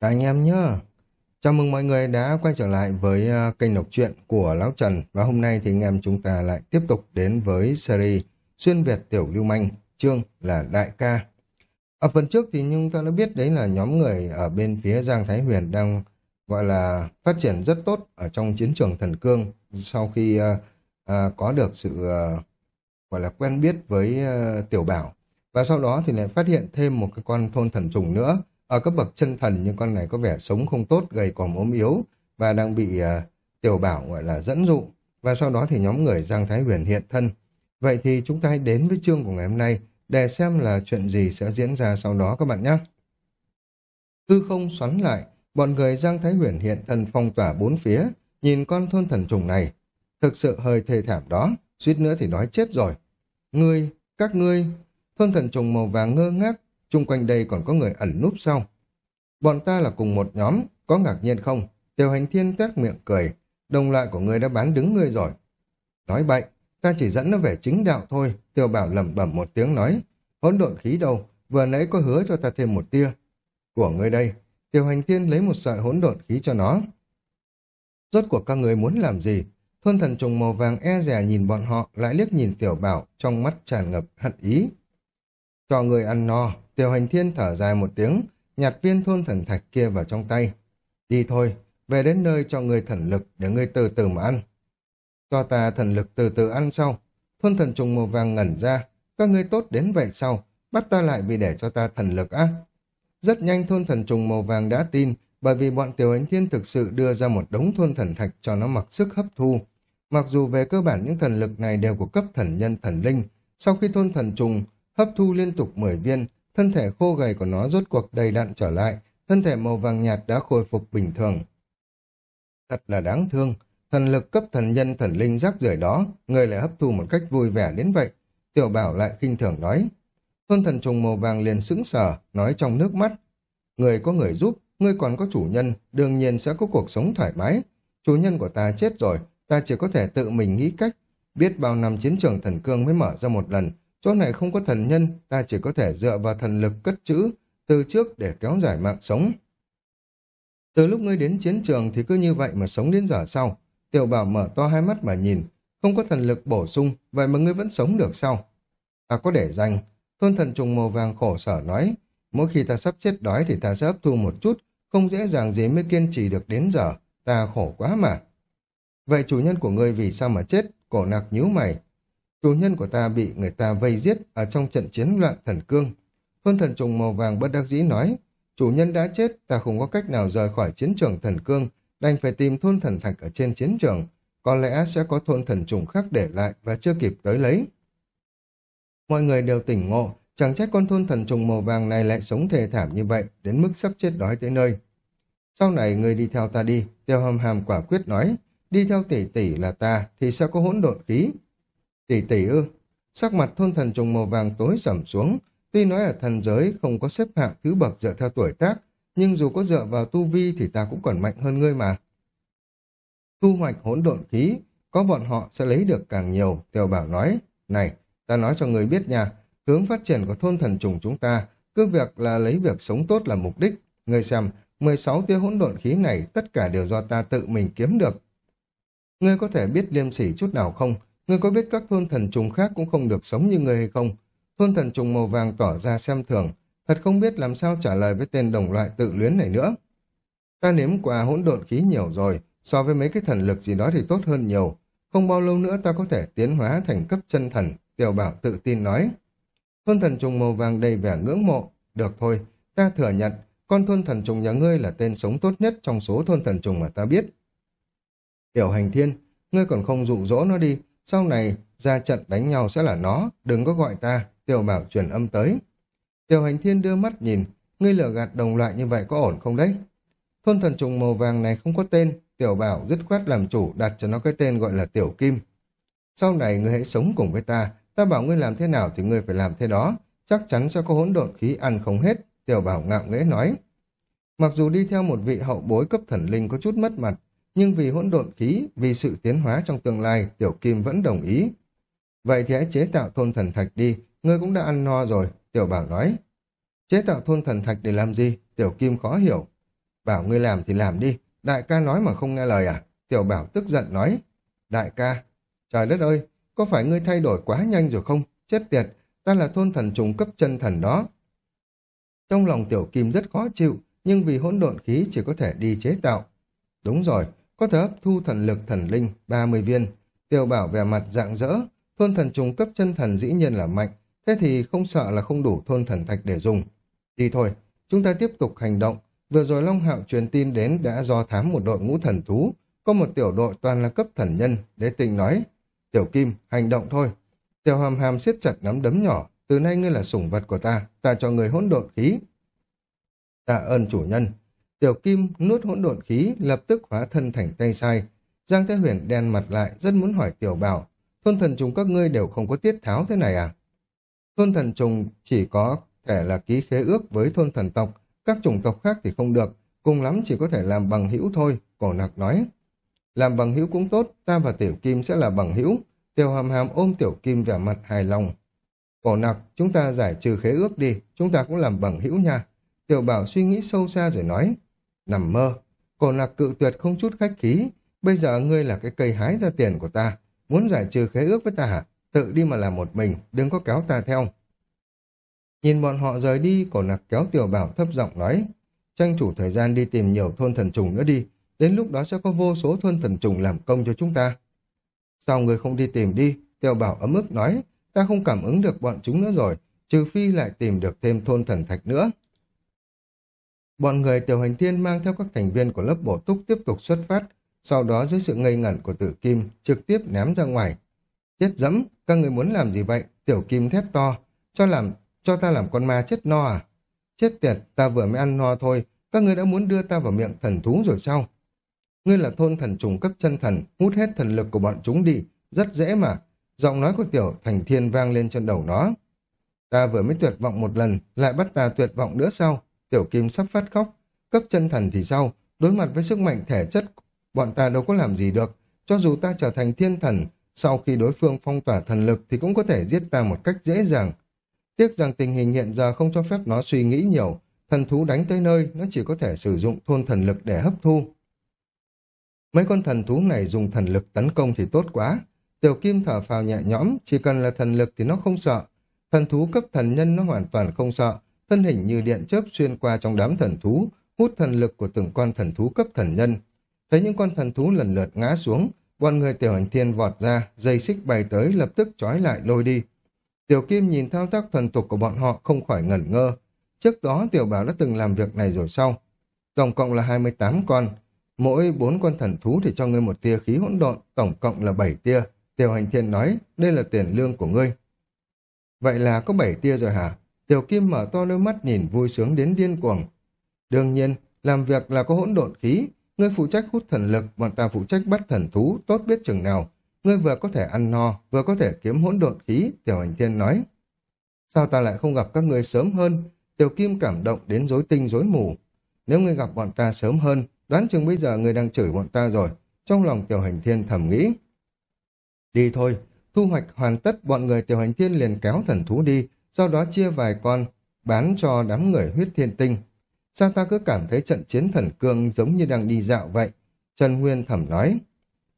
Các anh em nhá. Chào mừng mọi người đã quay trở lại với uh, kênh đọc truyện của Lão Trần và hôm nay thì anh em chúng ta lại tiếp tục đến với series Xuyên Việt Tiểu Lưu Manh, chương là Đại ca. Ở phần trước thì chúng ta đã biết đấy là nhóm người ở bên phía Giang Thái Huyền đang gọi là phát triển rất tốt ở trong chiến trường thần cương sau khi uh, uh, có được sự uh, gọi là quen biết với uh, Tiểu Bảo và sau đó thì lại phát hiện thêm một cái con thôn thần trùng nữa ở cấp bậc chân thần nhưng con này có vẻ sống không tốt, gầy còm ốm yếu và đang bị uh, tiểu bảo gọi là dẫn dụ. Và sau đó thì nhóm người Giang Thái Huyền hiện thân. Vậy thì chúng ta hãy đến với chương của ngày hôm nay để xem là chuyện gì sẽ diễn ra sau đó các bạn nhé. Hư không xoắn lại, bọn người Giang Thái Huyền hiện thân phong tỏa bốn phía, nhìn con thôn thần trùng này. Thực sự hơi thê thảm đó, suýt nữa thì nói chết rồi. Ngươi, các ngươi, thôn thần trùng màu vàng ngơ ngác, chung quanh đây còn có người ẩn núp sau. Bọn ta là cùng một nhóm, có ngạc nhiên không? Tiểu hành thiên tuét miệng cười, đồng loại của ngươi đã bán đứng ngươi rồi. Nói bậy, ta chỉ dẫn nó về chính đạo thôi, tiêu bảo lẩm bẩm một tiếng nói. Hỗn độn khí đâu, vừa nãy có hứa cho ta thêm một tia. Của ngươi đây, tiểu hành thiên lấy một sợi hỗn độn khí cho nó. Rốt cuộc các người muốn làm gì? Thôn thần trùng màu vàng e rè nhìn bọn họ, lại liếc nhìn tiểu bảo, trong mắt tràn ngập hận ý. Cho người ăn no, Tiểu hành thiên thở dài một tiếng, nhặt viên thôn thần thạch kia vào trong tay. Đi thôi, về đến nơi cho người thần lực để ngươi từ từ mà ăn. Cho ta thần lực từ từ ăn sau. Thôn thần trùng màu vàng ngẩn ra. Các ngươi tốt đến vậy sau, bắt ta lại vì để cho ta thần lực á. Rất nhanh thôn thần trùng màu vàng đã tin, bởi vì bọn tiểu hành thiên thực sự đưa ra một đống thôn thần thạch cho nó mặc sức hấp thu. Mặc dù về cơ bản những thần lực này đều của cấp thần nhân thần linh, sau khi thôn thần trùng hấp thu liên tục 10 viên, thân thể khô gầy của nó rốt cuộc đầy đặn trở lại, thân thể màu vàng nhạt đã khôi phục bình thường. Thật là đáng thương, thần lực cấp thần nhân thần linh rác rưởi đó, người lại hấp thu một cách vui vẻ đến vậy. Tiểu bảo lại khinh thường nói. Thôn thần trùng màu vàng liền sững sờ, nói trong nước mắt. Người có người giúp, người còn có chủ nhân, đương nhiên sẽ có cuộc sống thoải mái. Chủ nhân của ta chết rồi, ta chỉ có thể tự mình nghĩ cách. Biết bao năm chiến trường thần cương mới mở ra một lần, Chỗ này không có thần nhân, ta chỉ có thể dựa vào thần lực cất chữ từ trước để kéo dài mạng sống. Từ lúc ngươi đến chiến trường thì cứ như vậy mà sống đến giờ sau. Tiểu bảo mở to hai mắt mà nhìn, không có thần lực bổ sung, vậy mà ngươi vẫn sống được sao? Ta có để dành thôn thần trùng màu vàng khổ sở nói, mỗi khi ta sắp chết đói thì ta sẽ hấp thu một chút, không dễ dàng gì mới kiên trì được đến giờ, ta khổ quá mà. Vậy chủ nhân của ngươi vì sao mà chết? Cổ nạc nhíu mày, Chủ nhân của ta bị người ta vây giết ở trong trận chiến loạn thần cương. Thôn thần trùng màu vàng bất đắc dĩ nói, chủ nhân đã chết, ta không có cách nào rời khỏi chiến trường thần cương, đành phải tìm thôn thần thạch ở trên chiến trường. Có lẽ sẽ có thôn thần trùng khác để lại và chưa kịp tới lấy. Mọi người đều tỉnh ngộ, chẳng trách con thôn thần trùng màu vàng này lại sống thề thảm như vậy, đến mức sắp chết đói tới nơi. Sau này người đi theo ta đi, tiêu hầm hàm quả quyết nói, đi theo tỷ tỷ là ta thì sẽ có hỗn độn khí, Tỷ tỷ ư, sắc mặt thôn thần trùng màu vàng tối sầm xuống, tuy nói ở thần giới không có xếp hạng thứ bậc dựa theo tuổi tác, nhưng dù có dựa vào tu vi thì ta cũng còn mạnh hơn ngươi mà. Thu hoạch hỗn độn khí, có bọn họ sẽ lấy được càng nhiều, Tiểu Bảo nói. Này, ta nói cho người biết nha, hướng phát triển của thôn thần trùng chúng ta, cứ việc là lấy việc sống tốt là mục đích. Ngươi xem, 16 tia hỗn độn khí này tất cả đều do ta tự mình kiếm được. Ngươi có thể biết liêm sỉ chút nào không? Ngươi có biết các thôn thần trùng khác cũng không được sống như ngươi hay không? Thôn thần trùng màu vàng tỏ ra xem thường, thật không biết làm sao trả lời với tên đồng loại tự luyến này nữa. Ta nếm qua hỗn độn khí nhiều rồi, so với mấy cái thần lực gì đó thì tốt hơn nhiều. Không bao lâu nữa ta có thể tiến hóa thành cấp chân thần, tiểu bảo tự tin nói. Thôn thần trùng màu vàng đầy vẻ ngưỡng mộ. Được thôi, ta thừa nhận, con thôn thần trùng nhà ngươi là tên sống tốt nhất trong số thôn thần trùng mà ta biết. Tiểu hành thiên, ngươi còn không dụ dỗ nó đi, sau này, ra trận đánh nhau sẽ là nó, đừng có gọi ta, tiểu bảo truyền âm tới. Tiểu hành thiên đưa mắt nhìn, ngươi lừa gạt đồng loại như vậy có ổn không đấy? Thôn thần trùng màu vàng này không có tên, tiểu bảo dứt khoát làm chủ đặt cho nó cái tên gọi là tiểu kim. Sau này ngươi hãy sống cùng với ta, ta bảo ngươi làm thế nào thì ngươi phải làm thế đó, chắc chắn sẽ có hỗn độn khí ăn không hết, tiểu bảo ngạo nghễ nói. Mặc dù đi theo một vị hậu bối cấp thần linh có chút mất mặt, nhưng vì hỗn độn khí, vì sự tiến hóa trong tương lai, Tiểu Kim vẫn đồng ý. Vậy thì hãy chế tạo thôn thần thạch đi, ngươi cũng đã ăn no rồi, Tiểu Bảo nói. Chế tạo thôn thần thạch để làm gì? Tiểu Kim khó hiểu. bảo ngươi làm thì làm đi, đại ca nói mà không nghe lời à? Tiểu bảo tức giận nói, đại ca, trời đất ơi, có phải ngươi thay đổi quá nhanh rồi không? Chết tiệt, ta là thôn thần trùng cấp chân thần đó. Trong lòng tiểu kim rất khó chịu, nhưng vì hỗn độn khí chỉ có thể đi chế tạo. Đúng rồi, có thể hấp thu thần lực thần linh 30 viên. tiêu bảo vẻ mặt dạng dỡ, thôn thần trùng cấp chân thần dĩ nhiên là mạnh, thế thì không sợ là không đủ thôn thần thạch để dùng. Đi thôi, chúng ta tiếp tục hành động. Vừa rồi Long Hạo truyền tin đến đã do thám một đội ngũ thần thú, có một tiểu đội toàn là cấp thần nhân, đế tình nói, Tiểu Kim, hành động thôi. Tiểu hàm hàm siết chặt nắm đấm nhỏ, từ nay ngươi là sủng vật của ta, ta cho người hỗn độn khí. Tạ ơn chủ nhân. Tiểu Kim nuốt hỗn độn khí, lập tức hóa thân thành tay sai. Giang Thế Huyền đen mặt lại, rất muốn hỏi Tiểu Bảo, thôn thần trùng các ngươi đều không có tiết tháo thế này à? Thôn thần trùng chỉ có thể là ký khế ước với thôn thần tộc, các chủng tộc khác thì không được, cùng lắm chỉ có thể làm bằng hữu thôi, cổ nặc nói. Làm bằng hữu cũng tốt, ta và Tiểu Kim sẽ là bằng hữu. Tiểu hàm hàm ôm Tiểu Kim vẻ mặt hài lòng. Cổ nặc, chúng ta giải trừ khế ước đi, chúng ta cũng làm bằng hữu nha. Tiểu bảo suy nghĩ sâu xa rồi nói. Nằm mơ, cổ lạc cự tuyệt không chút khách khí. Bây giờ ngươi là cái cây hái ra tiền của ta. Muốn giải trừ khế ước với ta hả? Tự đi mà làm một mình, đừng có kéo ta theo. Nhìn bọn họ rời đi, cổ nặc kéo tiểu bảo thấp giọng nói. Tranh thủ thời gian đi tìm nhiều thôn thần trùng nữa đi, Đến lúc đó sẽ có vô số thôn thần trùng làm công cho chúng ta. Sao người không đi tìm đi? Tiểu bảo ấm ức nói, ta không cảm ứng được bọn chúng nữa rồi, trừ phi lại tìm được thêm thôn thần thạch nữa. Bọn người tiểu hành thiên mang theo các thành viên của lớp bổ túc tiếp tục xuất phát, sau đó dưới sự ngây ngẩn của tử kim trực tiếp ném ra ngoài. Chết dẫm, các người muốn làm gì vậy? Tiểu kim thét to, cho làm cho ta làm con ma chết no à? Chết tiệt, ta vừa mới ăn no thôi, các người đã muốn đưa ta vào miệng thần thú rồi sao? Ngươi là thôn thần trùng cấp chân thần, hút hết thần lực của bọn chúng đi, rất dễ mà. Giọng nói của tiểu thành thiên vang lên trên đầu nó. Ta vừa mới tuyệt vọng một lần, lại bắt ta tuyệt vọng nữa sao? Tiểu kim sắp phát khóc. Cấp chân thần thì sao? Đối mặt với sức mạnh thể chất, bọn ta đâu có làm gì được. Cho dù ta trở thành thiên thần, sau khi đối phương phong tỏa thần lực thì cũng có thể giết ta một cách dễ dàng. Tiếc rằng tình hình hiện giờ không cho phép nó suy nghĩ nhiều. Thần thú đánh tới nơi, nó chỉ có thể sử dụng thôn thần lực để hấp thu. Mấy con thần thú này dùng thần lực tấn công thì tốt quá. Tiểu Kim thở phào nhẹ nhõm, chỉ cần là thần lực thì nó không sợ. Thần thú cấp thần nhân nó hoàn toàn không sợ, thân hình như điện chớp xuyên qua trong đám thần thú, hút thần lực của từng con thần thú cấp thần nhân. Thấy những con thần thú lần lượt ngã xuống, bọn người tiểu hành thiên vọt ra, dây xích bay tới lập tức trói lại lôi đi. Tiểu Kim nhìn thao tác thần tục của bọn họ không khỏi ngẩn ngơ. Trước đó Tiểu Bảo đã từng làm việc này rồi sau. Tổng cộng là 28 con, Mỗi bốn con thần thú thì cho ngươi một tia khí hỗn độn, tổng cộng là bảy tia. Tiểu hành thiên nói, đây là tiền lương của ngươi. Vậy là có bảy tia rồi hả? Tiểu Kim mở to đôi mắt nhìn vui sướng đến điên cuồng. Đương nhiên, làm việc là có hỗn độn khí. Ngươi phụ trách hút thần lực, bọn ta phụ trách bắt thần thú, tốt biết chừng nào. Ngươi vừa có thể ăn no, vừa có thể kiếm hỗn độn khí, Tiểu hành thiên nói. Sao ta lại không gặp các ngươi sớm hơn? Tiểu Kim cảm động đến rối tinh rối mù. Nếu ngươi gặp bọn ta sớm hơn, Đoán chừng bây giờ ngươi đang chửi bọn ta rồi. Trong lòng tiểu hành thiên thầm nghĩ. Đi thôi, thu hoạch hoàn tất bọn người tiểu hành thiên liền kéo thần thú đi, sau đó chia vài con, bán cho đám người huyết thiên tinh. Sao ta cứ cảm thấy trận chiến thần cương giống như đang đi dạo vậy? Trần Nguyên thầm nói.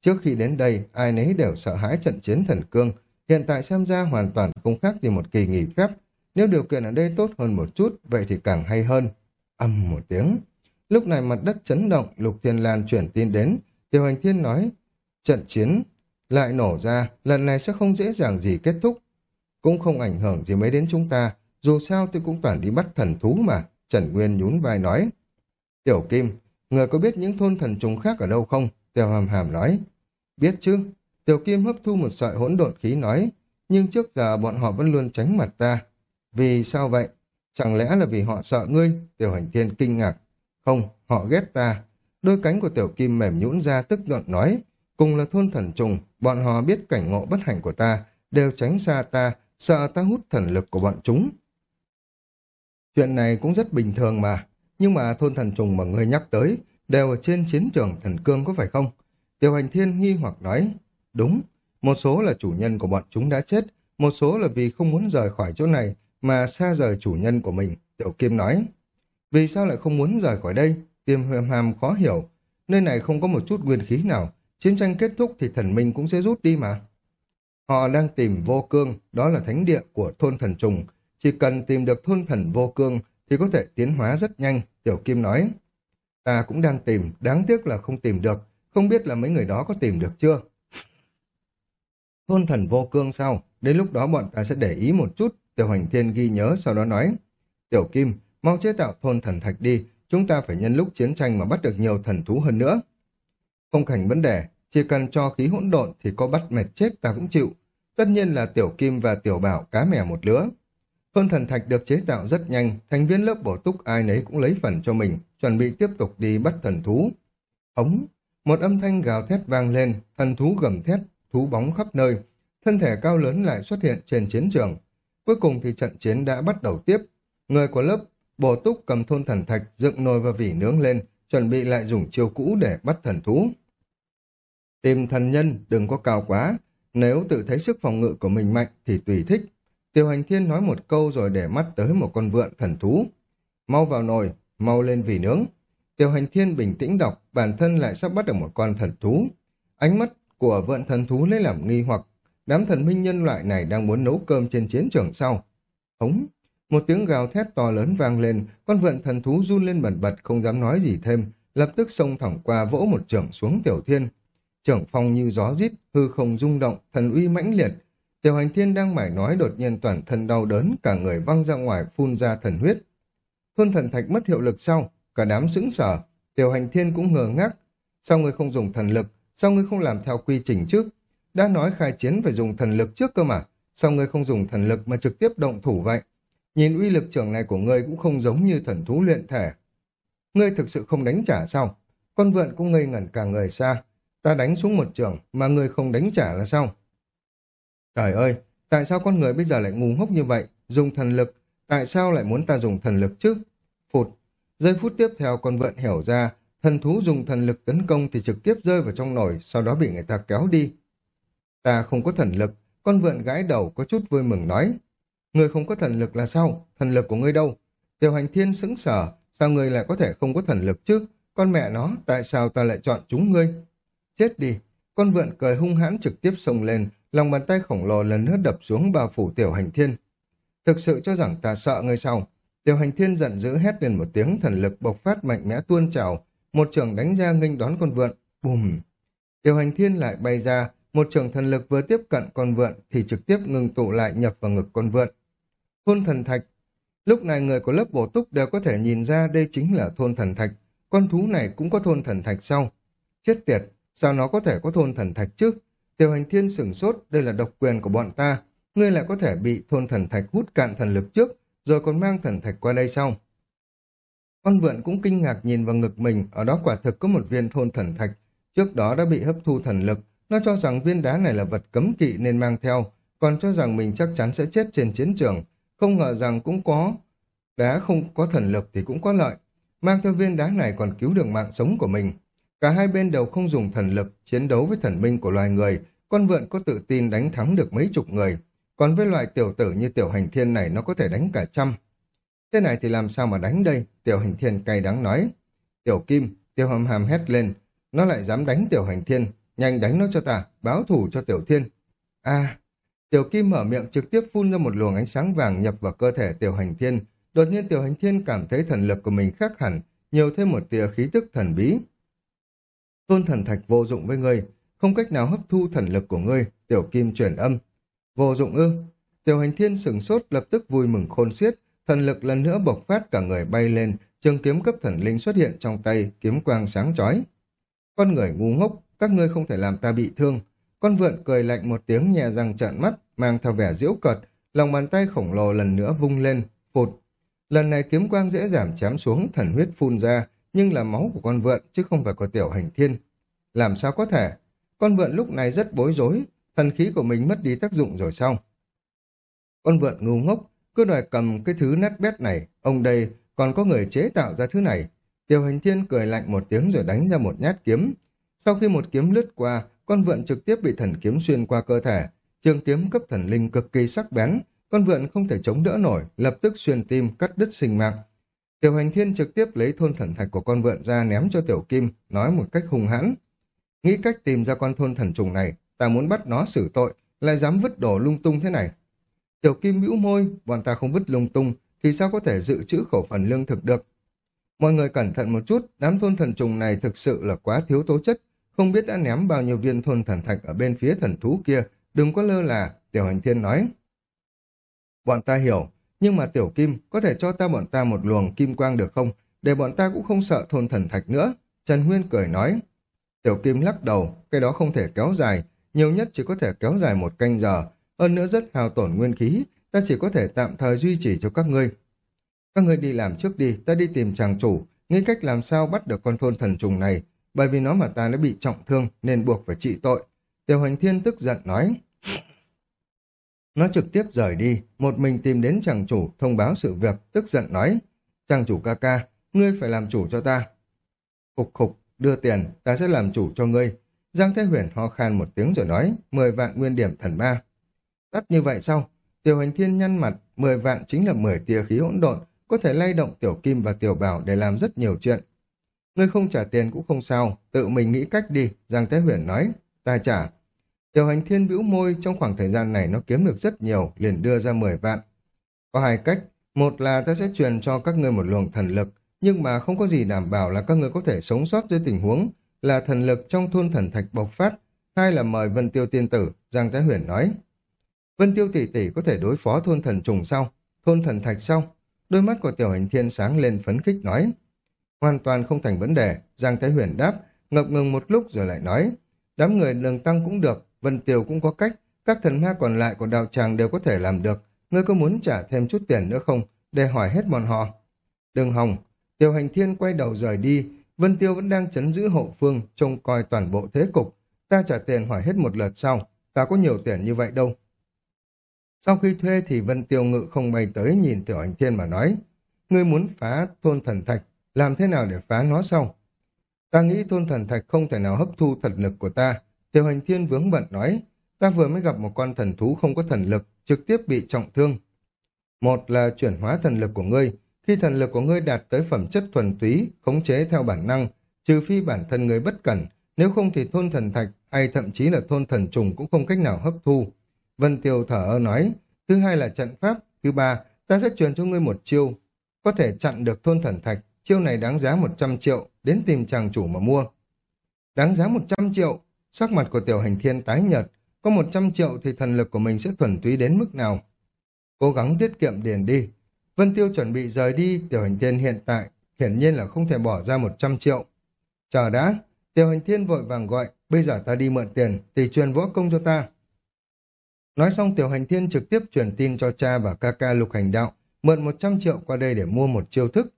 Trước khi đến đây, ai nấy đều sợ hãi trận chiến thần cương. Hiện tại xem ra hoàn toàn không khác gì một kỳ nghỉ phép. Nếu điều kiện ở đây tốt hơn một chút, vậy thì càng hay hơn. Âm một tiếng. Lúc này mặt đất chấn động, Lục Thiên Lan chuyển tin đến. Tiểu hành thiên nói, trận chiến lại nổ ra, lần này sẽ không dễ dàng gì kết thúc. Cũng không ảnh hưởng gì mấy đến chúng ta, dù sao tôi cũng toàn đi bắt thần thú mà. Trần Nguyên nhún vai nói. Tiểu Kim, người có biết những thôn thần trùng khác ở đâu không? Tiểu Hàm Hàm nói. Biết chứ. Tiểu Kim hấp thu một sợi hỗn độn khí nói. Nhưng trước giờ bọn họ vẫn luôn tránh mặt ta. Vì sao vậy? Chẳng lẽ là vì họ sợ ngươi? Tiểu hành thiên kinh ngạc. Không, họ ghét ta. Đôi cánh của tiểu kim mềm nhũn ra tức giận nói. Cùng là thôn thần trùng, bọn họ biết cảnh ngộ bất hạnh của ta, đều tránh xa ta, sợ ta hút thần lực của bọn chúng. Chuyện này cũng rất bình thường mà, nhưng mà thôn thần trùng mà ngươi nhắc tới đều ở trên chiến trường thần cương có phải không? Tiêu hành thiên nghi hoặc nói, đúng, một số là chủ nhân của bọn chúng đã chết, một số là vì không muốn rời khỏi chỗ này mà xa rời chủ nhân của mình, Tiểu Kim nói. Vì sao lại không muốn rời khỏi đây? tiêm hàm hàm khó hiểu. Nơi này không có một chút nguyên khí nào, chiến tranh kết thúc thì thần minh cũng sẽ rút đi mà. Họ đang tìm vô cương, đó là thánh địa của thôn thần trùng. Chỉ cần tìm được thôn thần vô cương thì có thể tiến hóa rất nhanh, Tiểu Kim nói. Ta cũng đang tìm, đáng tiếc là không tìm được, không biết là mấy người đó có tìm được chưa. Thôn thần vô cương sao? Đến lúc đó bọn ta sẽ để ý một chút, Tiểu Hoành Thiên ghi nhớ sau đó nói. Tiểu Kim, mau chế tạo thôn thần thạch đi, chúng ta phải nhân lúc chiến tranh mà bắt được nhiều thần thú hơn nữa. Không thành vấn đề, chỉ cần cho khí hỗn độn thì có bắt mệt chết ta cũng chịu. Tất nhiên là Tiểu Kim và Tiểu Bảo cá mè một lứa. Thôn thần thạch được chế tạo rất nhanh, thành viên lớp bổ túc ai nấy cũng lấy phần cho mình, chuẩn bị tiếp tục đi bắt thần thú. Ống, một âm thanh gào thét vang lên, thần thú gầm thét, thú bóng khắp nơi, thân thể cao lớn lại xuất hiện trên chiến trường. Cuối cùng thì trận chiến đã bắt đầu tiếp. Người của lớp bổ túc cầm thôn thần thạch dựng nồi và vỉ nướng lên, chuẩn bị lại dùng chiêu cũ để bắt thần thú. Tìm thần nhân đừng có cao quá, nếu tự thấy sức phòng ngự của mình mạnh thì tùy thích. Tiêu hành thiên nói một câu rồi để mắt tới một con vượn thần thú. Mau vào nồi, mau lên vỉ nướng. Tiêu hành thiên bình tĩnh đọc, bản thân lại sắp bắt được một con thần thú. Ánh mắt của vượn thần thú lấy làm nghi hoặc, đám thần minh nhân loại này đang muốn nấu cơm trên chiến trường sau. Hống, một tiếng gào thét to lớn vang lên, con vượn thần thú run lên bẩn bật không dám nói gì thêm, lập tức xông thẳng qua vỗ một trưởng xuống tiểu thiên. Trưởng phong như gió rít, hư không rung động, thần uy mãnh liệt. Tiểu hành thiên đang mải nói đột nhiên toàn thân đau đớn, cả người văng ra ngoài phun ra thần huyết. Thôn thần thạch mất hiệu lực sau, cả đám sững sở, tiểu hành thiên cũng ngờ ngác. Sao ngươi không dùng thần lực, sao ngươi không làm theo quy trình trước? Đã nói khai chiến phải dùng thần lực trước cơ mà, sao ngươi không dùng thần lực mà trực tiếp động thủ vậy? Nhìn uy lực trưởng này của ngươi cũng không giống như thần thú luyện thể. Ngươi thực sự không đánh trả sao? Con vượn cũng ngây ngẩn cả người xa. Ta đánh xuống một trường mà người không đánh trả là sao? Trời ơi, tại sao con người bây giờ lại ngu ngốc như vậy? Dùng thần lực, tại sao lại muốn ta dùng thần lực chứ? Phụt, giây phút tiếp theo con vượn hiểu ra, thần thú dùng thần lực tấn công thì trực tiếp rơi vào trong nồi, sau đó bị người ta kéo đi. Ta không có thần lực, con vượn gãi đầu có chút vui mừng nói. Người không có thần lực là sao? Thần lực của ngươi đâu? Tiểu hành thiên sững sở, sao ngươi lại có thể không có thần lực chứ? Con mẹ nó, tại sao ta lại chọn chúng ngươi? Chết đi! Con vượn cười hung hãn trực tiếp xông lên, lòng bàn tay khổng lồ lần nữa đập xuống bao phủ tiểu hành thiên. Thực sự cho rằng ta sợ ngươi sao? Tiểu hành thiên giận dữ hét lên một tiếng thần lực bộc phát mạnh mẽ tuôn trào, một trường đánh ra nghênh đón con vượn. Bùm! Tiểu hành thiên lại bay ra, một trường thần lực vừa tiếp cận con vượn thì trực tiếp ngừng tụ lại nhập vào ngực con vượn. Thôn thần thạch. Lúc này người của lớp bổ túc đều có thể nhìn ra đây chính là thôn thần thạch. Con thú này cũng có thôn thần thạch sau. Chết tiệt, sao nó có thể có thôn thần thạch chứ? Tiểu hành thiên sửng sốt, đây là độc quyền của bọn ta. Ngươi lại có thể bị thôn thần thạch hút cạn thần lực trước, rồi còn mang thần thạch qua đây sau. Con vượn cũng kinh ngạc nhìn vào ngực mình, ở đó quả thực có một viên thôn thần thạch. Trước đó đã bị hấp thu thần lực, nó cho rằng viên đá này là vật cấm kỵ nên mang theo, còn cho rằng mình chắc chắn sẽ chết trên chiến trường, không ngờ rằng cũng có. Đá không có thần lực thì cũng có lợi. Mang theo viên đá này còn cứu được mạng sống của mình. Cả hai bên đều không dùng thần lực chiến đấu với thần minh của loài người. Con vượn có tự tin đánh thắng được mấy chục người. Còn với loại tiểu tử như tiểu hành thiên này nó có thể đánh cả trăm. Thế này thì làm sao mà đánh đây? Tiểu hành thiên cay đắng nói. Tiểu kim, tiểu hầm hàm hét lên. Nó lại dám đánh tiểu hành thiên. Nhanh đánh nó cho ta, báo thủ cho tiểu thiên. À, Tiểu Kim mở miệng trực tiếp phun ra một luồng ánh sáng vàng nhập vào cơ thể Tiểu Hành Thiên. Đột nhiên Tiểu Hành Thiên cảm thấy thần lực của mình khác hẳn, nhiều thêm một tia khí tức thần bí. Tôn thần thạch vô dụng với ngươi, không cách nào hấp thu thần lực của ngươi, Tiểu Kim chuyển âm. Vô dụng ư? Tiểu Hành Thiên sừng sốt lập tức vui mừng khôn xiết, thần lực lần nữa bộc phát cả người bay lên, trường kiếm cấp thần linh xuất hiện trong tay, kiếm quang sáng chói. Con người ngu ngốc, các ngươi không thể làm ta bị thương, con vượn cười lạnh một tiếng nhẹ răng trợn mắt, mang theo vẻ diễu cợt, lòng bàn tay khổng lồ lần nữa vung lên, phụt. Lần này kiếm quang dễ giảm chém xuống, thần huyết phun ra, nhưng là máu của con vượn chứ không phải của tiểu hành thiên. Làm sao có thể? Con vượn lúc này rất bối rối, thần khí của mình mất đi tác dụng rồi sao? Con vượn ngu ngốc, cứ đòi cầm cái thứ nát bét này, ông đây còn có người chế tạo ra thứ này. Tiểu hành thiên cười lạnh một tiếng rồi đánh ra một nhát kiếm. Sau khi một kiếm lướt qua, con vượn trực tiếp bị thần kiếm xuyên qua cơ thể. Trường kiếm cấp thần linh cực kỳ sắc bén, con vượn không thể chống đỡ nổi, lập tức xuyên tim, cắt đứt sinh mạng. Tiểu hành thiên trực tiếp lấy thôn thần thạch của con vượn ra ném cho tiểu kim, nói một cách hung hãn. Nghĩ cách tìm ra con thôn thần trùng này, ta muốn bắt nó xử tội, lại dám vứt đổ lung tung thế này. Tiểu kim bĩu môi, bọn ta không vứt lung tung, thì sao có thể dự trữ khẩu phần lương thực được. Mọi người cẩn thận một chút, đám thôn thần trùng này thực sự là quá thiếu tố chất, không biết đã ném bao nhiêu viên thôn thần thạch ở bên phía thần thú kia, đừng có lơ là, tiểu hành thiên nói. Bọn ta hiểu, nhưng mà tiểu kim có thể cho ta bọn ta một luồng kim quang được không, để bọn ta cũng không sợ thôn thần thạch nữa. Trần Nguyên cười nói. Tiểu kim lắc đầu, cái đó không thể kéo dài, nhiều nhất chỉ có thể kéo dài một canh giờ, hơn nữa rất hao tổn nguyên khí, ta chỉ có thể tạm thời duy trì cho các ngươi. Các ngươi đi làm trước đi, ta đi tìm chàng chủ, nghĩ cách làm sao bắt được con thôn thần trùng này, bởi vì nó mà ta đã bị trọng thương nên buộc phải trị tội. Tiểu hành thiên tức giận nói. Nó trực tiếp rời đi, một mình tìm đến chàng chủ thông báo sự việc, tức giận nói. Chàng chủ ca ca, ngươi phải làm chủ cho ta. Khục khục, đưa tiền, ta sẽ làm chủ cho ngươi. Giang Thế Huyền ho khan một tiếng rồi nói, 10 vạn nguyên điểm thần ma. Đắt như vậy sao? Tiểu hành thiên nhăn mặt, 10 vạn chính là 10 tia khí hỗn độn, có thể lay động tiểu kim và tiểu bảo để làm rất nhiều chuyện. Ngươi không trả tiền cũng không sao, tự mình nghĩ cách đi, Giang Thế Huyền nói, ta trả. Tiểu hành thiên bĩu môi, trong khoảng thời gian này nó kiếm được rất nhiều, liền đưa ra 10 vạn. Có hai cách, một là ta sẽ truyền cho các ngươi một luồng thần lực, nhưng mà không có gì đảm bảo là các ngươi có thể sống sót dưới tình huống là thần lực trong thôn thần thạch bộc phát, hai là mời Vân Tiêu tiên tử, Giang Thái Huyền nói. Vân Tiêu tỷ tỷ có thể đối phó thôn thần trùng sau, thôn thần thạch sau. Đôi mắt của tiểu hành thiên sáng lên phấn khích nói. Hoàn toàn không thành vấn đề, Giang Thái Huyền đáp, ngập ngừng một lúc rồi lại nói. Đám người đường tăng cũng được, Vân Tiêu cũng có cách, các thần ma còn lại của đạo tràng đều có thể làm được. Ngươi có muốn trả thêm chút tiền nữa không, để hỏi hết bọn họ. Đừng hòng, Tiêu hành thiên quay đầu rời đi, Vân Tiêu vẫn đang chấn giữ hậu phương, trông coi toàn bộ thế cục. Ta trả tiền hỏi hết một lượt sau, ta có nhiều tiền như vậy đâu. Sau khi thuê thì Vân Tiêu ngự không bay tới nhìn Tiểu Hành Thiên mà nói, ngươi muốn phá thôn thần thạch, làm thế nào để phá nó sau? Ta nghĩ thôn thần thạch không thể nào hấp thu thật lực của ta. Tiểu Hành Thiên vướng bận nói, ta vừa mới gặp một con thần thú không có thần lực, trực tiếp bị trọng thương. Một là chuyển hóa thần lực của ngươi, khi thần lực của ngươi đạt tới phẩm chất thuần túy, khống chế theo bản năng, trừ phi bản thân ngươi bất cẩn, nếu không thì thôn thần thạch hay thậm chí là thôn thần trùng cũng không cách nào hấp thu. Vân Tiêu thở ơ nói, thứ hai là trận pháp, thứ ba, ta sẽ truyền cho ngươi một chiêu, có thể chặn được thôn thần thạch, chiêu này đáng giá 100 triệu, đến tìm chàng chủ mà mua. Đáng giá 100 triệu, sắc mặt của tiểu hành thiên tái nhợt, có 100 triệu thì thần lực của mình sẽ thuần túy đến mức nào. Cố gắng tiết kiệm tiền đi, Vân Tiêu chuẩn bị rời đi, tiểu hành thiên hiện tại hiển nhiên là không thể bỏ ra 100 triệu. Chờ đã, tiểu hành thiên vội vàng gọi, bây giờ ta đi mượn tiền, thì truyền võ công cho ta. Nói xong tiểu hành thiên trực tiếp truyền tin cho cha và ca ca lục hành đạo, mượn 100 triệu qua đây để mua một chiêu thức.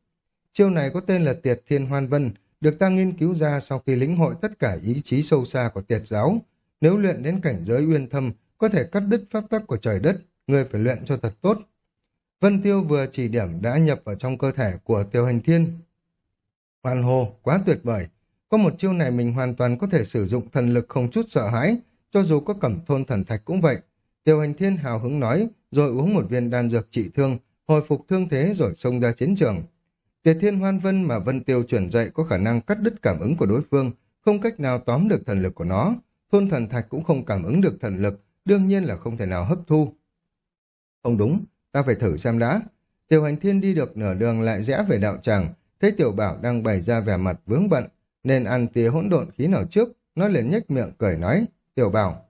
Chiêu này có tên là Tiệt Thiên Hoan Vân, được ta nghiên cứu ra sau khi lĩnh hội tất cả ý chí sâu xa của tiệt giáo. Nếu luyện đến cảnh giới uyên thâm, có thể cắt đứt pháp tắc của trời đất, người phải luyện cho thật tốt. Vân Tiêu vừa chỉ điểm đã nhập vào trong cơ thể của Tiêu Hành Thiên. Hoàn hồ, quá tuyệt vời. Có một chiêu này mình hoàn toàn có thể sử dụng thần lực không chút sợ hãi, cho dù có cẩm thôn thần thạch cũng vậy. Tiêu Hành Thiên hào hứng nói, rồi uống một viên đan dược trị thương, hồi phục thương thế rồi xông ra chiến trường. Tiệt Thiên Hoan Vân mà Vân Tiêu chuyển dạy có khả năng cắt đứt cảm ứng của đối phương, không cách nào tóm được thần lực của nó. Thôn thần thạch cũng không cảm ứng được thần lực, đương nhiên là không thể nào hấp thu. Không đúng, ta phải thử xem đã. Tiểu hành thiên đi được nửa đường lại rẽ về đạo tràng, thấy tiểu bảo đang bày ra vẻ mặt vướng bận, nên ăn tía hỗn độn khí nào trước, nó liền nhếch miệng cười nói, tiểu bảo,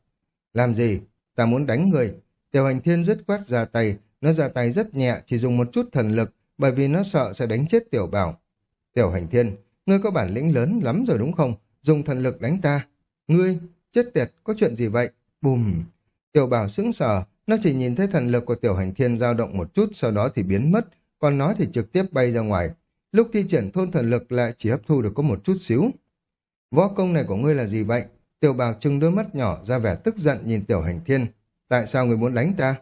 làm gì, ta muốn đánh người. Tiểu hành thiên dứt quát ra tay, nó ra tay rất nhẹ, chỉ dùng một chút thần lực, bởi vì nó sợ sẽ đánh chết tiểu bảo. Tiểu hành thiên, ngươi có bản lĩnh lớn lắm rồi đúng không? Dùng thần lực đánh ta. Ngươi, chết tiệt, có chuyện gì vậy? Bùm! Tiểu bảo sững sờ, nó chỉ nhìn thấy thần lực của tiểu hành thiên dao động một chút, sau đó thì biến mất, còn nó thì trực tiếp bay ra ngoài. Lúc thi triển thôn thần lực lại chỉ hấp thu được có một chút xíu. Võ công này của ngươi là gì vậy? Tiểu bào trừng đôi mắt nhỏ ra vẻ tức giận nhìn tiểu hành thiên. Tại sao ngươi muốn đánh ta?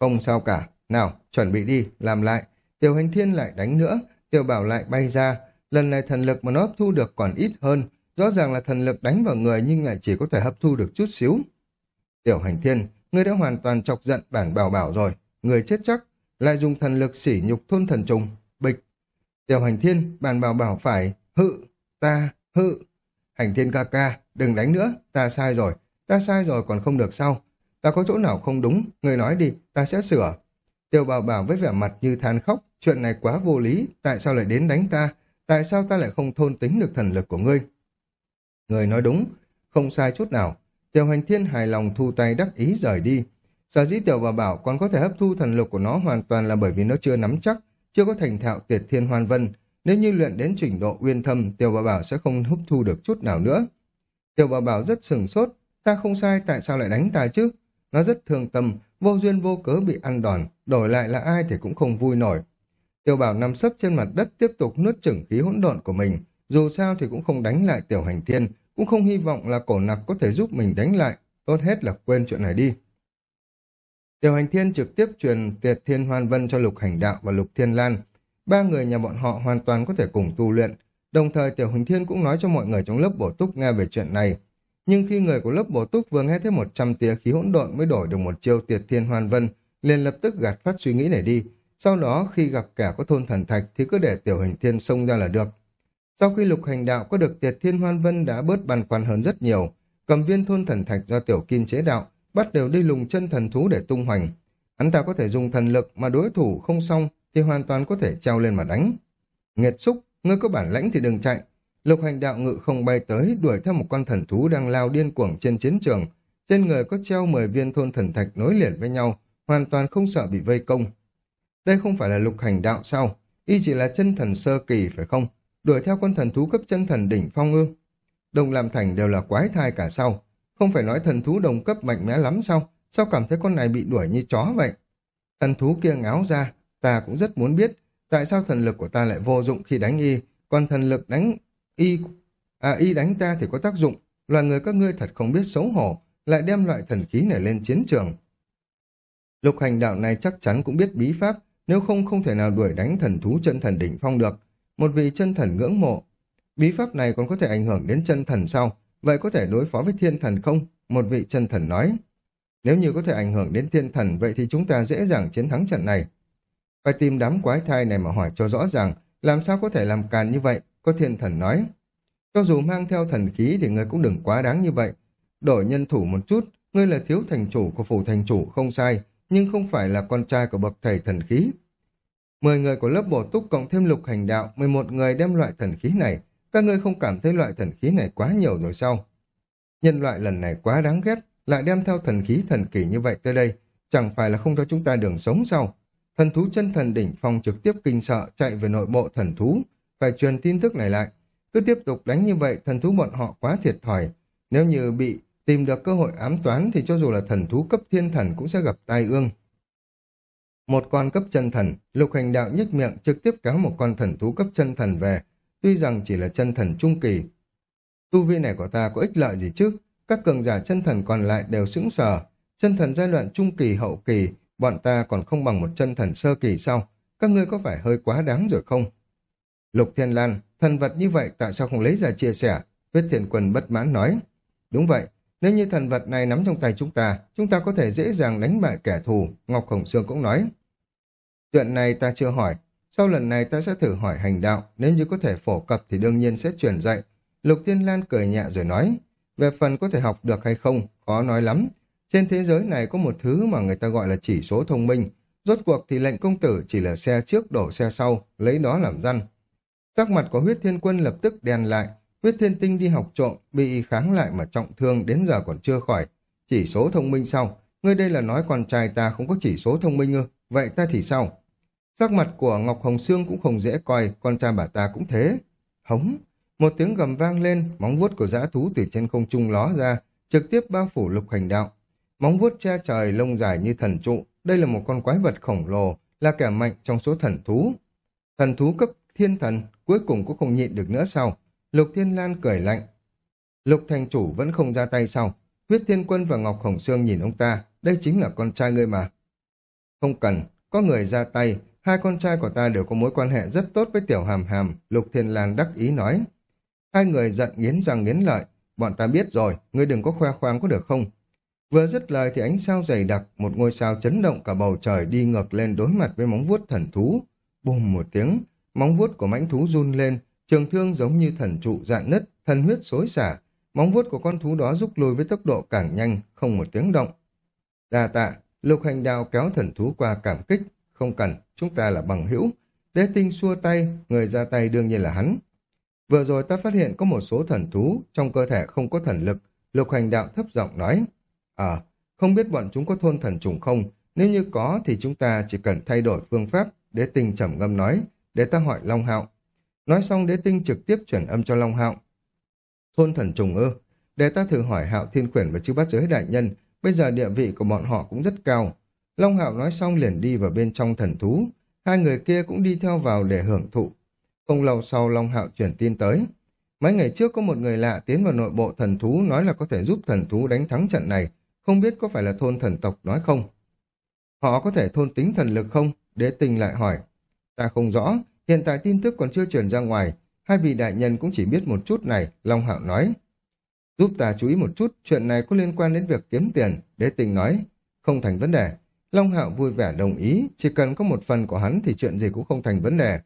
Không sao cả. Nào, chuẩn bị đi, làm lại. Tiểu hành thiên lại đánh nữa, tiểu bảo lại bay ra. Lần này thần lực mà nó hấp thu được còn ít hơn. Rõ ràng là thần lực đánh vào người nhưng lại chỉ có thể hấp thu được chút xíu. Tiểu hành thiên, ngươi đã hoàn toàn chọc giận bản bảo bảo rồi. Người chết chắc, lại dùng thần lực sỉ nhục thôn thần trùng, bịch. Tiểu hành thiên, bản bảo bảo phải, hự, ta, hự. Hành thiên ca ca, đừng đánh nữa, ta sai rồi, ta sai rồi còn không được sao? Ta có chỗ nào không đúng, người nói đi, ta sẽ sửa. Tiểu bảo bảo với vẻ mặt như than khóc, chuyện này quá vô lý, tại sao lại đến đánh ta? Tại sao ta lại không thôn tính được thần lực của ngươi? Người nói đúng, không sai chút nào. Tiểu hành thiên hài lòng thu tay đắc ý rời đi. Sở dĩ tiểu bảo bảo còn có thể hấp thu thần lực của nó hoàn toàn là bởi vì nó chưa nắm chắc, chưa có thành thạo tiệt thiên hoàn vân. Nếu như luyện đến trình độ uyên thâm, tiểu bảo bảo sẽ không hấp thu được chút nào nữa. Tiểu bảo bảo rất sừng sốt, ta không sai tại sao lại đánh ta chứ? Nó rất thương tâm, vô duyên vô cớ bị ăn đòn, đổi lại là ai thì cũng không vui nổi. Tiểu bảo nằm sấp trên mặt đất tiếp tục nuốt chửng khí hỗn độn của mình, dù sao thì cũng không đánh lại tiểu hành thiên, cũng không hy vọng là cổ nặc có thể giúp mình đánh lại, tốt hết là quên chuyện này đi. Tiểu hành thiên trực tiếp truyền tiệt thiên hoan vân cho lục hành đạo và lục thiên lan. Ba người nhà bọn họ hoàn toàn có thể cùng tu luyện. Đồng thời tiểu hành thiên cũng nói cho mọi người trong lớp bổ túc nghe về chuyện này. Nhưng khi người của lớp bổ túc vừa nghe thấy 100 tia khí hỗn độn mới đổi được một chiêu tiệt thiên hoan vân, liền lập tức gạt phát suy nghĩ này đi. Sau đó khi gặp kẻ có thôn thần thạch thì cứ để tiểu hình thiên xông ra là được. Sau khi lục hành đạo có được tiệt thiên hoan vân đã bớt băn khoăn hơn rất nhiều, cầm viên thôn thần thạch do tiểu kim chế đạo, bắt đều đi lùng chân thần thú để tung hoành. Hắn ta có thể dùng thần lực mà đối thủ không xong thì hoàn toàn có thể treo lên mà đánh. Nghiệt xúc, ngươi có bản lãnh thì đừng chạy. Lục hành đạo ngự không bay tới đuổi theo một con thần thú đang lao điên cuồng trên chiến trường. Trên người có treo 10 viên thôn thần thạch nối liền với nhau, hoàn toàn không sợ bị vây công. Đây không phải là lục hành đạo sao? Y chỉ là chân thần sơ kỳ phải không? Đuổi theo con thần thú cấp chân thần đỉnh phong ư? Đồng làm thành đều là quái thai cả sao? Không phải nói thần thú đồng cấp mạnh mẽ lắm sao? Sao cảm thấy con này bị đuổi như chó vậy? Thần thú kia ngáo ra, ta cũng rất muốn biết tại sao thần lực của ta lại vô dụng khi đánh y, còn thần lực đánh y à y đánh ta thì có tác dụng. Loài người các ngươi thật không biết xấu hổ, lại đem loại thần khí này lên chiến trường. Lục hành đạo này chắc chắn cũng biết bí pháp, nếu không không thể nào đuổi đánh thần thú chân thần đỉnh phong được. Một vị chân thần ngưỡng mộ. Bí pháp này còn có thể ảnh hưởng đến chân thần sau, vậy có thể đối phó với thiên thần không? Một vị chân thần nói. Nếu như có thể ảnh hưởng đến thiên thần, vậy thì chúng ta dễ dàng chiến thắng trận này. Phải tìm đám quái thai này mà hỏi cho rõ ràng, làm sao có thể làm càn như vậy, có thiên thần nói. Cho dù mang theo thần khí thì người cũng đừng quá đáng như vậy. Đổi nhân thủ một chút, ngươi là thiếu thành chủ của phủ thành chủ không sai, nhưng không phải là con trai của bậc thầy thần khí. Mười người của lớp bổ túc cộng thêm lục hành đạo, 11 người đem loại thần khí này, các ngươi không cảm thấy loại thần khí này quá nhiều rồi sao? Nhân loại lần này quá đáng ghét, lại đem theo thần khí thần kỳ như vậy tới đây, chẳng phải là không cho chúng ta đường sống sao? Thần thú chân thần đỉnh phong trực tiếp kinh sợ chạy về nội bộ thần thú, phải truyền tin tức này lại. Cứ tiếp tục đánh như vậy, thần thú bọn họ quá thiệt thòi. Nếu như bị tìm được cơ hội ám toán thì cho dù là thần thú cấp thiên thần cũng sẽ gặp tai ương. Một con cấp chân thần, lục hành đạo nhếch miệng trực tiếp kéo một con thần thú cấp chân thần về, tuy rằng chỉ là chân thần trung kỳ. Tu vi này của ta có ích lợi gì chứ? Các cường giả chân thần còn lại đều sững sờ. Chân thần giai đoạn trung kỳ hậu kỳ, bọn ta còn không bằng một chân thần sơ kỳ sao? Các ngươi có phải hơi quá đáng rồi không? Lục Thiên Lan, thần vật như vậy tại sao không lấy ra chia sẻ? Viết Thiền Quân bất mãn nói. Đúng vậy, nếu như thần vật này nắm trong tay chúng ta, chúng ta có thể dễ dàng đánh bại kẻ thù, Ngọc Hồng Sương cũng nói. Chuyện này ta chưa hỏi, sau lần này ta sẽ thử hỏi hành đạo, nếu như có thể phổ cập thì đương nhiên sẽ truyền dạy. Lục Thiên Lan cười nhẹ rồi nói, về phần có thể học được hay không, khó nói lắm. Trên thế giới này có một thứ mà người ta gọi là chỉ số thông minh, rốt cuộc thì lệnh công tử chỉ là xe trước đổ xe sau, lấy đó làm răn. Sắc mặt của huyết thiên quân lập tức đen lại, huyết thiên tinh đi học trộm, bị kháng lại mà trọng thương đến giờ còn chưa khỏi. Chỉ số thông minh sau, ngươi đây là nói con trai ta không có chỉ số thông minh ư, vậy ta thì sao? Sắc mặt của Ngọc Hồng Sương cũng không dễ coi, con trai bà ta cũng thế. Hống! Một tiếng gầm vang lên, móng vuốt của dã thú từ trên không trung ló ra, trực tiếp bao phủ lục hành đạo. Móng vuốt che trời lông dài như thần trụ, đây là một con quái vật khổng lồ, là kẻ mạnh trong số thần thú. Thần thú cấp thiên thần, cuối cùng cũng không nhịn được nữa sao? Lục Thiên Lan cười lạnh. Lục thành chủ vẫn không ra tay sau. Huyết Thiên Quân và Ngọc Hồng Sương nhìn ông ta, đây chính là con trai ngươi mà. Không cần, có người ra tay, hai con trai của ta đều có mối quan hệ rất tốt với tiểu hàm hàm, Lục Thiên Lan đắc ý nói. Hai người giận nghiến răng nghiến lợi, bọn ta biết rồi, ngươi đừng có khoe khoang có được không? Vừa dứt lời thì ánh sao dày đặc, một ngôi sao chấn động cả bầu trời đi ngược lên đối mặt với móng vuốt thần thú. Bùm một tiếng, móng vuốt của mãnh thú run lên, trường thương giống như thần trụ dạn nứt, thần huyết xối xả, móng vuốt của con thú đó rút lui với tốc độ càng nhanh, không một tiếng động. Đa tạ, lục hành đào kéo thần thú qua cảm kích, không cần, chúng ta là bằng hữu. Đế tinh xua tay, người ra tay đương nhiên là hắn. Vừa rồi ta phát hiện có một số thần thú, trong cơ thể không có thần lực, lục hành đạo thấp giọng nói. Ờ, không biết bọn chúng có thôn thần trùng không, nếu như có thì chúng ta chỉ cần thay đổi phương pháp, đế tinh trầm ngâm nói, để ta hỏi Long Hạo. Nói xong đế tinh trực tiếp chuyển âm cho Long Hạo. Thôn thần trùng ư, để ta thử hỏi Hạo Thiên Quyển và chư bát giới đại nhân, bây giờ địa vị của bọn họ cũng rất cao. Long Hạo nói xong liền đi vào bên trong thần thú, hai người kia cũng đi theo vào để hưởng thụ. Không lâu sau Long Hạo chuyển tin tới. Mấy ngày trước có một người lạ tiến vào nội bộ thần thú nói là có thể giúp thần thú đánh thắng trận này, không biết có phải là thôn thần tộc nói không? Họ có thể thôn tính thần lực không? Đế tình lại hỏi. Ta không rõ, hiện tại tin tức còn chưa truyền ra ngoài, hai vị đại nhân cũng chỉ biết một chút này, Long Hạo nói. Giúp ta chú ý một chút, chuyện này có liên quan đến việc kiếm tiền, đế tình nói. Không thành vấn đề. Long Hạo vui vẻ đồng ý, chỉ cần có một phần của hắn thì chuyện gì cũng không thành vấn đề.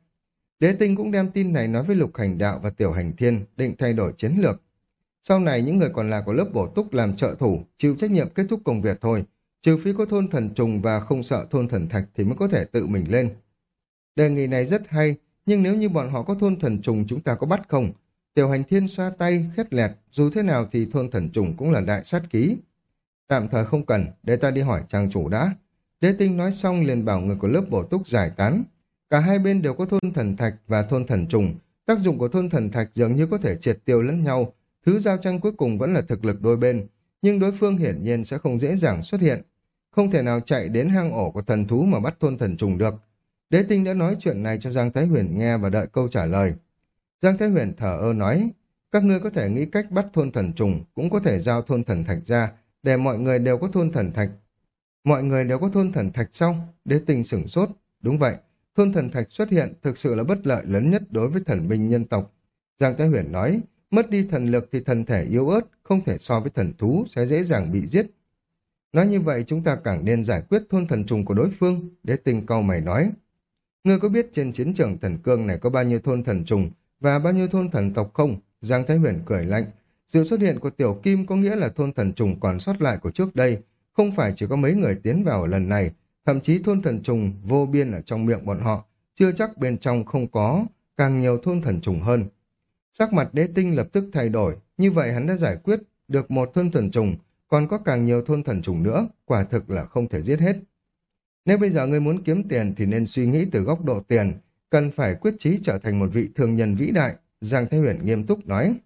Đế tinh cũng đem tin này nói với lục hành đạo và tiểu hành thiên, định thay đổi chiến lược. Sau này những người còn lại của lớp bổ túc làm trợ thủ, chịu trách nhiệm kết thúc công việc thôi. Trừ phi có thôn thần trùng và không sợ thôn thần thạch thì mới có thể tự mình lên. Đề nghị này rất hay, nhưng nếu như bọn họ có thôn thần trùng chúng ta có bắt không? Tiểu hành thiên xoa tay, khét lẹt, dù thế nào thì thôn thần trùng cũng là đại sát ký. Tạm thời không cần, để ta đi hỏi trang chủ đã. Đế tinh nói xong liền bảo người của lớp bổ túc giải tán. Cả hai bên đều có thôn thần thạch và thôn thần trùng. Tác dụng của thôn thần thạch dường như có thể triệt tiêu lẫn nhau. Thứ giao tranh cuối cùng vẫn là thực lực đôi bên. Nhưng đối phương hiển nhiên sẽ không dễ dàng xuất hiện. Không thể nào chạy đến hang ổ của thần thú mà bắt thôn thần trùng được. Đế tinh đã nói chuyện này cho Giang Thái Huyền nghe và đợi câu trả lời. Giang Thái Huyền thở ơ nói, các ngươi có thể nghĩ cách bắt thôn thần trùng, cũng có thể giao thôn thần thạch ra, để mọi người đều có thôn thần thạch. Mọi người đều có thôn thần thạch xong, đế tinh sửng sốt. Đúng vậy, thôn thần thạch xuất hiện thực sự là bất lợi lớn nhất đối với thần binh nhân tộc. Giang Thái Huyền nói, mất đi thần lực thì thần thể yếu ớt, không thể so với thần thú, sẽ dễ dàng bị giết. Nói như vậy chúng ta càng nên giải quyết thôn thần trùng của đối phương, đế tinh câu mày nói. Ngươi có biết trên chiến trường thần cương này có bao nhiêu thôn thần trùng và bao nhiêu thôn thần tộc không? Giang Thái Huyền cười lạnh. Sự xuất hiện của Tiểu Kim có nghĩa là thôn thần trùng còn sót lại của trước đây, không phải chỉ có mấy người tiến vào lần này, thậm chí thôn thần trùng vô biên ở trong miệng bọn họ, chưa chắc bên trong không có càng nhiều thôn thần trùng hơn. Sắc mặt đế tinh lập tức thay đổi, như vậy hắn đã giải quyết được một thôn thần trùng, còn có càng nhiều thôn thần trùng nữa, quả thực là không thể giết hết. Nếu bây giờ ngươi muốn kiếm tiền thì nên suy nghĩ từ góc độ tiền, cần phải quyết chí trở thành một vị thương nhân vĩ đại, Giang Thái Huyền nghiêm túc nói.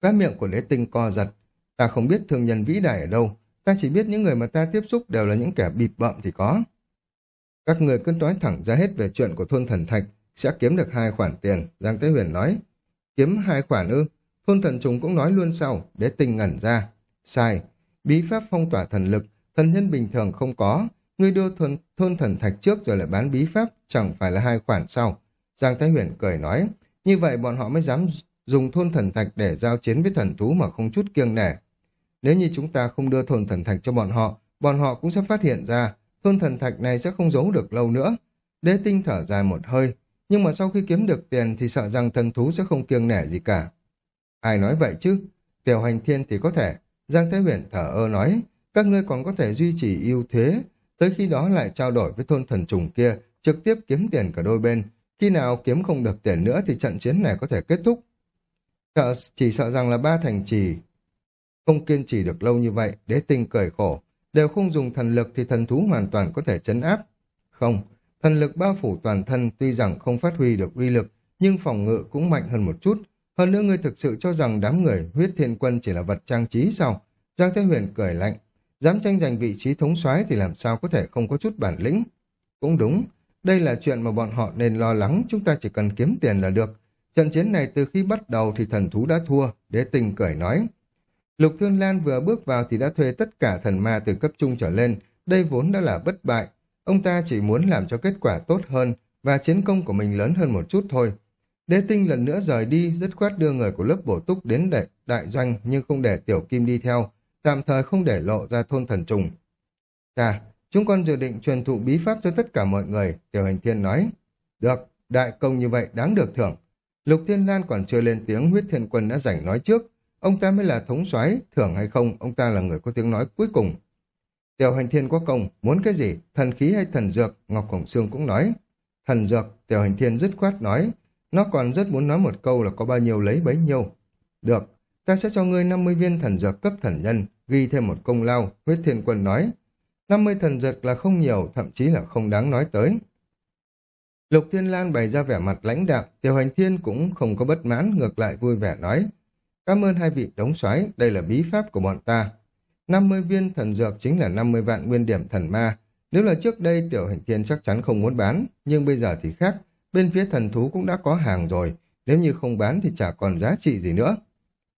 Các miệng của Lễ Tinh co giật, ta không biết thương nhân vĩ đại ở đâu, ta chỉ biết những người mà ta tiếp xúc đều là những kẻ bịp bợm thì có. Các người cứ nói thẳng ra hết về chuyện của thôn thần thạch, sẽ kiếm được hai khoản tiền, Giang Thế Huyền nói. Kiếm hai khoản ư, thôn thần trùng cũng nói luôn sau, để tình ngẩn ra. Sai, bí pháp phong tỏa thần lực, thần nhân bình thường không có, Ngươi đưa thôn, thôn thần thạch trước rồi lại bán bí pháp, chẳng phải là hai khoản sau. Giang Thái Huyền cười nói, như vậy bọn họ mới dám dùng thôn thần thạch để giao chiến với thần thú mà không chút kiêng nể. Nếu như chúng ta không đưa thôn thần thạch cho bọn họ, bọn họ cũng sẽ phát hiện ra thôn thần thạch này sẽ không giấu được lâu nữa. Đế tinh thở dài một hơi, nhưng mà sau khi kiếm được tiền thì sợ rằng thần thú sẽ không kiêng nể gì cả. Ai nói vậy chứ? Tiểu hành thiên thì có thể. Giang Thái Huyền thở ơ nói, các ngươi còn có thể duy trì ưu thế Tới khi đó lại trao đổi với thôn thần trùng kia, trực tiếp kiếm tiền cả đôi bên. Khi nào kiếm không được tiền nữa thì trận chiến này có thể kết thúc. Sợ, chỉ sợ rằng là ba thành trì không kiên trì được lâu như vậy, đế tinh cười khổ. Đều không dùng thần lực thì thần thú hoàn toàn có thể chấn áp. Không, thần lực bao phủ toàn thân tuy rằng không phát huy được uy lực, nhưng phòng ngự cũng mạnh hơn một chút. Hơn nữa ngươi thực sự cho rằng đám người huyết thiên quân chỉ là vật trang trí sao? Giang Thế Huyền cười lạnh, Dám tranh giành vị trí thống soái thì làm sao có thể không có chút bản lĩnh. Cũng đúng, đây là chuyện mà bọn họ nên lo lắng, chúng ta chỉ cần kiếm tiền là được. Trận chiến này từ khi bắt đầu thì thần thú đã thua, đế tình cười nói. Lục Thương Lan vừa bước vào thì đã thuê tất cả thần ma từ cấp trung trở lên, đây vốn đã là bất bại. Ông ta chỉ muốn làm cho kết quả tốt hơn và chiến công của mình lớn hơn một chút thôi. Đế tinh lần nữa rời đi, dứt khoát đưa người của lớp bổ túc đến đại, đại doanh nhưng không để Tiểu Kim đi theo, tạm thời không để lộ ra thôn thần trùng. Chà, chúng con dự định truyền thụ bí pháp cho tất cả mọi người, Tiểu Hành Thiên nói. Được, đại công như vậy đáng được thưởng. Lục Thiên Lan còn chưa lên tiếng, huyết thiên quân đã giành nói trước. Ông ta mới là thống soái thưởng hay không, ông ta là người có tiếng nói cuối cùng. Tiểu hành thiên có công, muốn cái gì, thần khí hay thần dược, Ngọc Hồng Sương cũng nói. Thần dược, tiểu hành thiên dứt khoát nói. Nó còn rất muốn nói một câu là có bao nhiêu lấy bấy nhiêu. Được, ta sẽ cho ngươi 50 viên thần dược cấp thần nhân, ghi thêm một công lao, huyết thiên quân nói. 50 thần dược là không nhiều, thậm chí là không đáng nói tới. Lục Thiên Lan bày ra vẻ mặt lãnh đạm, Tiểu Hành Thiên cũng không có bất mãn, ngược lại vui vẻ nói. Cảm ơn hai vị đống soái, đây là bí pháp của bọn ta. 50 viên thần dược chính là 50 vạn nguyên điểm thần ma. Nếu là trước đây Tiểu Hành Thiên chắc chắn không muốn bán, nhưng bây giờ thì khác. Bên phía thần thú cũng đã có hàng rồi, nếu như không bán thì chả còn giá trị gì nữa.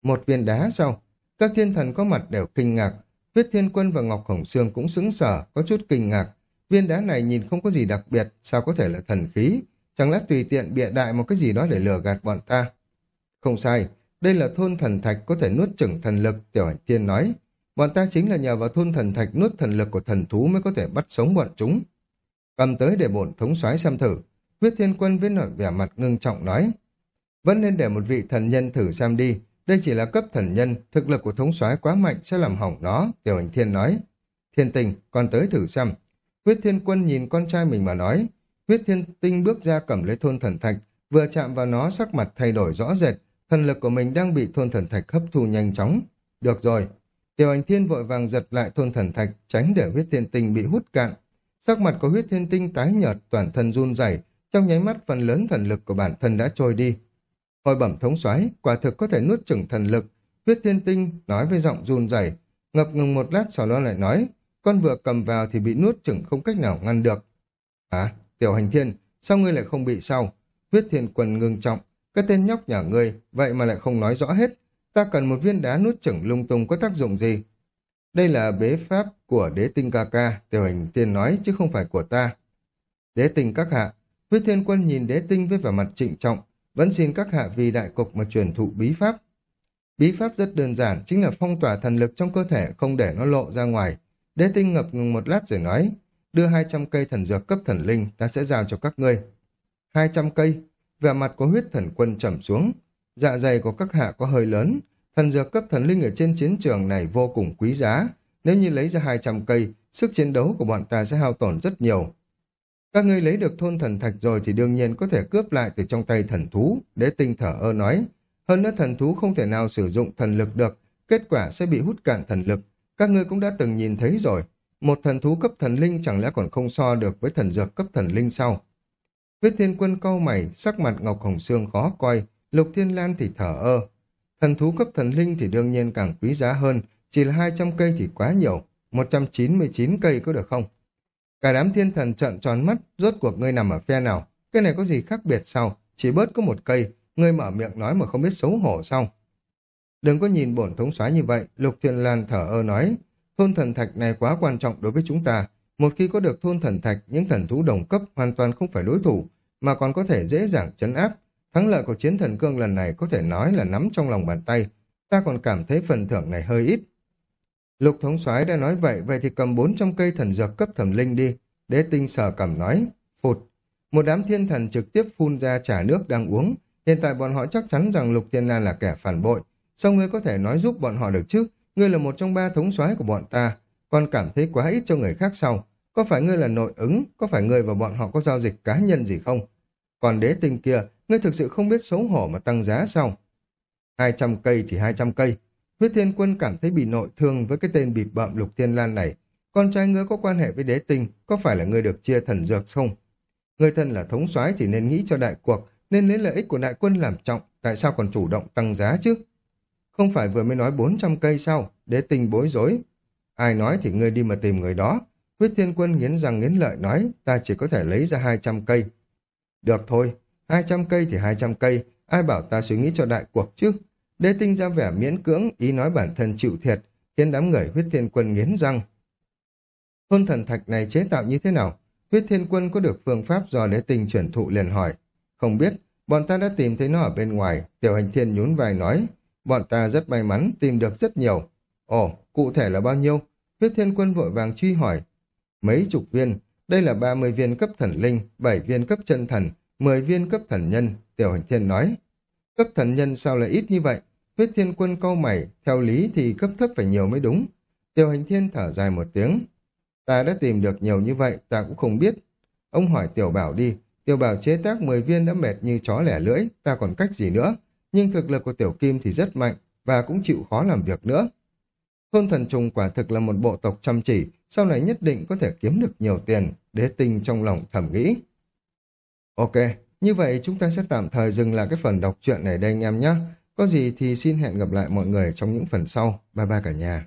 Một viên đá sao? Các thiên thần có mặt đều kinh ngạc. Huyết Thiên Quân và Ngọc Hồng Sương cũng sững sờ, có chút kinh ngạc. Viên đá này nhìn không có gì đặc biệt, sao có thể là thần khí? Chẳng lẽ tùy tiện bịa đại một cái gì đó để lừa gạt bọn ta? Không sai, đây là thôn thần thạch có thể nuốt chửng thần lực, Tiểu Hành Thiên nói. Bọn ta chính là nhờ vào thôn thần thạch nuốt thần lực của thần thú mới có thể bắt sống bọn chúng. Cầm tới để bổn thống soái xem thử. Huyết Thiên Quân với nổi vẻ mặt ngưng trọng nói. Vẫn nên để một vị thần nhân thử xem đi. Đây chỉ là cấp thần nhân, thực lực của thống soái quá mạnh sẽ làm hỏng nó, Tiểu Hành Thiên nói. Thiên tình, con tới thử xem. Huyết Thiên Quân nhìn con trai mình mà nói. Huyết Thiên Tinh bước ra cầm lấy thôn thần thạch, vừa chạm vào nó sắc mặt thay đổi rõ rệt, thần lực của mình đang bị thôn thần thạch hấp thu nhanh chóng. Được rồi. Tiểu Hành Thiên vội vàng giật lại thôn thần thạch, tránh để huyết thiên tinh bị hút cạn. Sắc mặt của huyết thiên tinh tái nhợt, toàn thân run rẩy, trong nháy mắt phần lớn thần lực của bản thân đã trôi đi. Hồi bẩm thống soái quả thực có thể nuốt chửng thần lực. Huyết thiên tinh nói với giọng run rẩy, ngập ngừng một lát sau đó lại nói, con vừa cầm vào thì bị nuốt chửng không cách nào ngăn được. À, tiểu hành thiên, sao ngươi lại không bị sao? Huyết thiên quần ngưng trọng, cái tên nhóc nhà ngươi, vậy mà lại không nói rõ hết. Ta cần một viên đá nuốt chửng lung tung có tác dụng gì? Đây là bế pháp của đế tinh ca ca, tiểu hành thiên nói chứ không phải của ta. Đế tinh các hạ, huyết thiên quân nhìn đế tinh với vẻ mặt trịnh trọng, vẫn xin các hạ vì đại cục mà truyền thụ bí pháp. Bí pháp rất đơn giản, chính là phong tỏa thần lực trong cơ thể không để nó lộ ra ngoài. Đế tinh ngập ngừng một lát rồi nói, đưa 200 cây thần dược cấp thần linh, ta sẽ giao cho các ngươi. 200 cây, vẻ mặt của huyết thần quân trầm xuống, dạ dày của các hạ có hơi lớn, thần dược cấp thần linh ở trên chiến trường này vô cùng quý giá, nếu như lấy ra 200 cây, sức chiến đấu của bọn ta sẽ hao tổn rất nhiều. Các ngươi lấy được thôn thần thạch rồi thì đương nhiên có thể cướp lại từ trong tay thần thú, đế tinh thở ơ nói. Hơn nữa thần thú không thể nào sử dụng thần lực được, kết quả sẽ bị hút cạn thần lực. Các ngươi cũng đã từng nhìn thấy rồi, một thần thú cấp thần linh chẳng lẽ còn không so được với thần dược cấp thần linh sao? Huyết thiên quân cau mày, sắc mặt Ngọc Hồng Sương khó coi, Lục Thiên Lan thì thở ơ. Thần thú cấp thần linh thì đương nhiên càng quý giá hơn, chỉ là 200 cây thì quá nhiều, 199 cây có được không? Cả đám thiên thần trợn tròn mắt, rốt cuộc ngươi nằm ở phe nào? Cái này có gì khác biệt sao? Chỉ bớt có một cây, ngươi mở miệng nói mà không biết xấu hổ sao? Đừng có nhìn bổn thống soái như vậy, Lục Thiên Lan thở ơ nói. Thôn thần thạch này quá quan trọng đối với chúng ta. Một khi có được thôn thần thạch, những thần thú đồng cấp hoàn toàn không phải đối thủ, mà còn có thể dễ dàng chấn áp. Thắng lợi của chiến thần cương lần này có thể nói là nắm trong lòng bàn tay. Ta còn cảm thấy phần thưởng này hơi ít. Lục thống soái đã nói vậy, vậy thì cầm 400 cây thần dược cấp thẩm linh đi. Đế tinh sở cầm nói, phụt. Một đám thiên thần trực tiếp phun ra trà nước đang uống. Hiện tại bọn họ chắc chắn rằng Lục Thiên Lan là kẻ phản bội. Sao ngươi có thể nói giúp bọn họ được chứ? Ngươi là một trong ba thống soái của bọn ta. Còn cảm thấy quá ít cho người khác sau. Có phải ngươi là nội ứng? Có phải ngươi và bọn họ có giao dịch cá nhân gì không? Còn đế tinh kia, ngươi thực sự không biết xấu hổ mà tăng giá sao? 200 cây thì 200 cây. Huyết Thiên Quân cảm thấy bị nội thương với cái tên bịp bợm Lục Thiên Lan này. Con trai ngươi có quan hệ với đế tinh, có phải là ngươi được chia thần dược không? Ngươi thân là thống soái thì nên nghĩ cho đại cuộc, nên lấy lợi ích của đại quân làm trọng, tại sao còn chủ động tăng giá chứ? Không phải vừa mới nói 400 cây sao? Đế tinh bối rối. Ai nói thì ngươi đi mà tìm người đó. Huyết Thiên Quân nghiến răng nghiến lợi nói, ta chỉ có thể lấy ra 200 cây. Được thôi, 200 cây thì 200 cây, ai bảo ta suy nghĩ cho đại cuộc chứ? Đế tinh ra vẻ miễn cưỡng, ý nói bản thân chịu thiệt, khiến đám người huyết thiên quân nghiến răng. Thôn thần thạch này chế tạo như thế nào? Huyết thiên quân có được phương pháp do đế tinh chuyển thụ liền hỏi. Không biết, bọn ta đã tìm thấy nó ở bên ngoài, tiểu hành thiên nhún vai nói. Bọn ta rất may mắn tìm được rất nhiều. Ồ, cụ thể là bao nhiêu? Huyết thiên quân vội vàng truy hỏi. Mấy chục viên, đây là 30 viên cấp thần linh, 7 viên cấp chân thần, 10 viên cấp thần nhân, Tiểu Hành Thiên nói. Cấp thần nhân sao lại ít như vậy? Huyết thiên quân câu mày, theo lý thì cấp thấp phải nhiều mới đúng. tiêu Hành Thiên thở dài một tiếng. Ta đã tìm được nhiều như vậy, ta cũng không biết. Ông hỏi Tiểu Bảo đi, Tiểu Bảo chế tác 10 viên đã mệt như chó lẻ lưỡi, ta còn cách gì nữa. Nhưng thực lực của Tiểu Kim thì rất mạnh, và cũng chịu khó làm việc nữa. Thôn thần trùng quả thực là một bộ tộc chăm chỉ, sau này nhất định có thể kiếm được nhiều tiền, đế tinh trong lòng thầm nghĩ. Ok, như vậy chúng ta sẽ tạm thời dừng lại cái phần đọc truyện này đây anh em nhé. Có gì thì xin hẹn gặp lại mọi người trong những phần sau. Bye bye cả nhà.